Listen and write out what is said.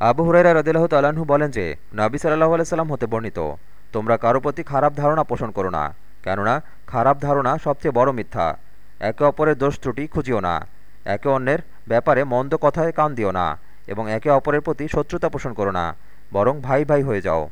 আবু হুরাইরা রদিল্লাহ তালাহু বলেন যে, নাবি সাল্লাহ আলাইসাল্লাম হতে বর্ণিত, তোমরা কারও প্রতি খারাপ ধারণা পোষণ করো না, কেননা খারাপ ধারণা সবচেয়ে বড় মিথ্যা। একে অপরের দোষ ত্রুটি খুঁজিও না, একে অন্যের ব্যাপারে মন্দ কথায় কান দিও না, এবং একে অপরের প্রতি শত্রুতা পোষণ করো না, বরং ভাই ভাই হয়ে যাও।